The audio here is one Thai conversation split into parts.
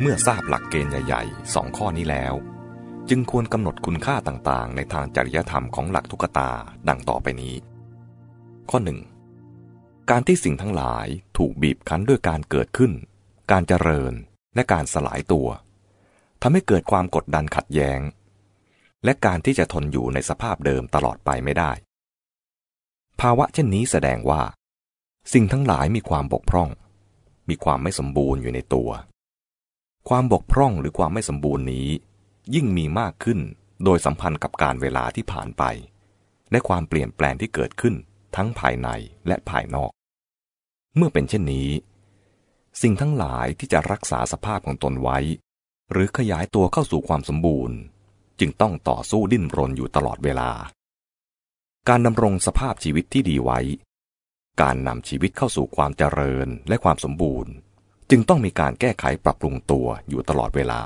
เมื่อทราบหลักเกณฑ์ใหญ่ๆสองข้อนี้แล้ว จึงควรกำหนดคุณค่าต่างๆ ในทางจริยธรรมของหลักทุกตาดังต่อไปนี้ ข้อหนึ่งการที่สิ่งทั้งหลายถูกบีบคั้นด้วยการเกิดขึ้น การเจริญและการสลายตัวทำให้เกิดความกดดันขัดแย้ง และการที่จะทนอยู่ในสภาพเดิมตลอดไปไม่ได้ ภาวะเช่นนี้แสดงว่า สิ่งทั้งหลายมีความบกพร่อง มีความไม่สมบูรณ์อยู่ในตัว ความบกพร่องหรือความไม่สมบูรณ์นี้ ยิ่งมีมากขึ้นโดยสัมพันธ์กับการเวลาที่ผ่านไป และความเปลี่ยนแปลงที่เกิดขึ้นทั้งภายในและภายนอก เมื่อเป็นเช่นนี้ สิ่งทั้งหลายที่จะรักษาสภาพของตนไว้ หรือขยายตัวเข้าสู่ความสมบูรณ์ จึงต้องต่อสู้ดิ้นรนอยู่ตลอดเวลา การดำรงสภาพชีวิตที่ดีไว้ การนำชีวิตเข้าสู่ความเจริญและความสมบูรณ์ จึงต้องมีการแก้ไขปรับปรุงตัวอยู่ตลอดเวลา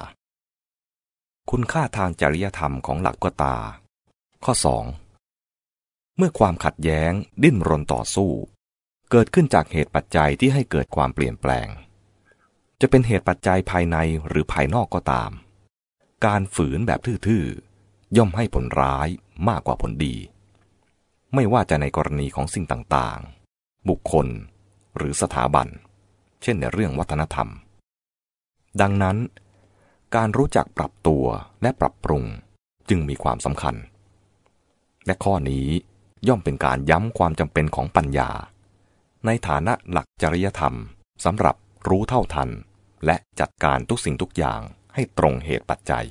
คุณค่าทางจริยธรรมของหลักก็ตา ข้อ 2 เมื่อความขัดแย้งดิ้นรนต่อสู้ เกิดขึ้นจากเหตุปัจจัยที่ให้เกิดความเปลี่ยนแปลง จะเป็นเหตุปัจจัยภายในหรือภายนอกก็ตาม การฝืนแบบทื่อๆ ย่อมให้ผลร้ายมากกว่าผลดี ไม่ว่าจะในกรณีของสิ่งต่างๆ บุคคล หรือสถาบัน เช่นในเรื่องวัฒนธรรม ดังนั้น การรู้จักปรับตัวและปรับปรุงจึงมีความสำคัญ และข้อนี้ย่อมเป็นการย้ำความจำเป็นของปัญญา ในฐานะหลักจริยธรรมสำหรับรู้เท่าทัน และจัดการทุกสิ่งทุกอย่างให้ตรงเหตุปัจจัย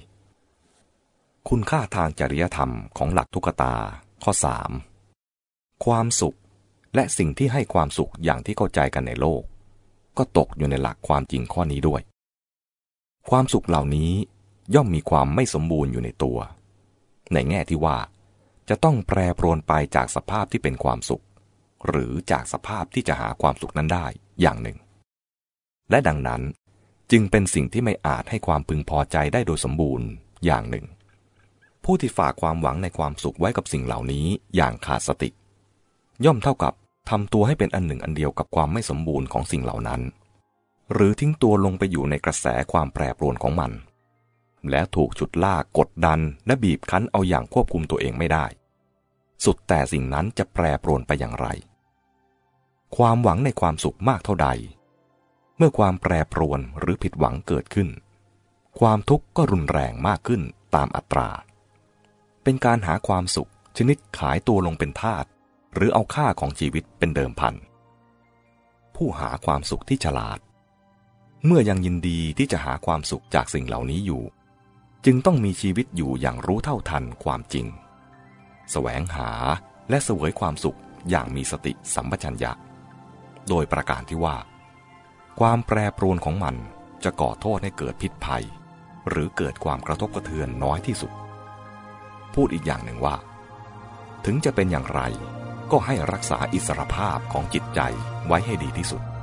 คุณค่าทางจริยธรรมของหลักทุกตา ข้อ 3 ความสุขและสิ่งที่ให้ความสุขอย่างที่เข้าใจกันในโลก ก็ตกอยู่ในหลักความจริงข้อนี้ด้วย ความสุขเหล่านี้ย่อมมีความไม่สมบูรณ์อยู่ในตัว ในแง่ที่ว่า จะต้องแปรปรวนไปจากสภาพที่เป็นความสุข หรือจากสภาพที่จะหาความสุขนั้นได้อย่างหนึ่ง และดังนั้นจึงเป็นสิ่งที่ไม่อาจให้ความพึงพอใจได้โดยสมบูรณ์อย่างหนึ่ง ผู้ที่ฝากความหวังในความสุขไว้กับสิ่งเหล่านี้อย่างขาดสติ ย่อมเท่ากับ ทำตัวให้เป็นอันหนึ่งอันเดียวกับความไม่สมบูรณ์ของสิ่งเหล่านั้น หรือทิ้งตัวลงไปอยู่ในกระแสความแปรปรวนของมัน และถูกฉุดลากกดดันและบีบคั้นเอาอย่างควบคุมตัวเองไม่ได้ สุดแต่สิ่งนั้นจะแปรปรวนไปอย่างไร ความหวังในความสุขมากเท่าใด เมื่อความแปรปรวนหรือผิดหวังเกิดขึ้น ความทุกข์ก็รุนแรงมากขึ้นตามอัตรา เป็นการหาความสุขชนิดขายตัวลงเป็นทาส หรือเอาค่าของชีวิตเป็นเดิมพัน ผู้หาความสุขที่ฉลาด เมื่อยังยินดีที่จะหาความสุขจากสิ่งเหล่านี้อยู่ จึงต้องมีชีวิตอยู่อย่างรู้เท่าทันความจริงสแสวงหาและเสวยความสุขอย่างมีสติสัมปชัญญะ โดยประการที่ว่า ความแปรปรวนของมันจะก่อโทษให้เกิดพิษภัย หรือเกิดความกระทบกระเทือนน้อยที่สุด พูดอีกอย่างหนึ่งว่า ถึงจะเป็นอย่างไร ก็ให้รักษาอิสรภาพของจิตใจไว้ให้ดีที่สุด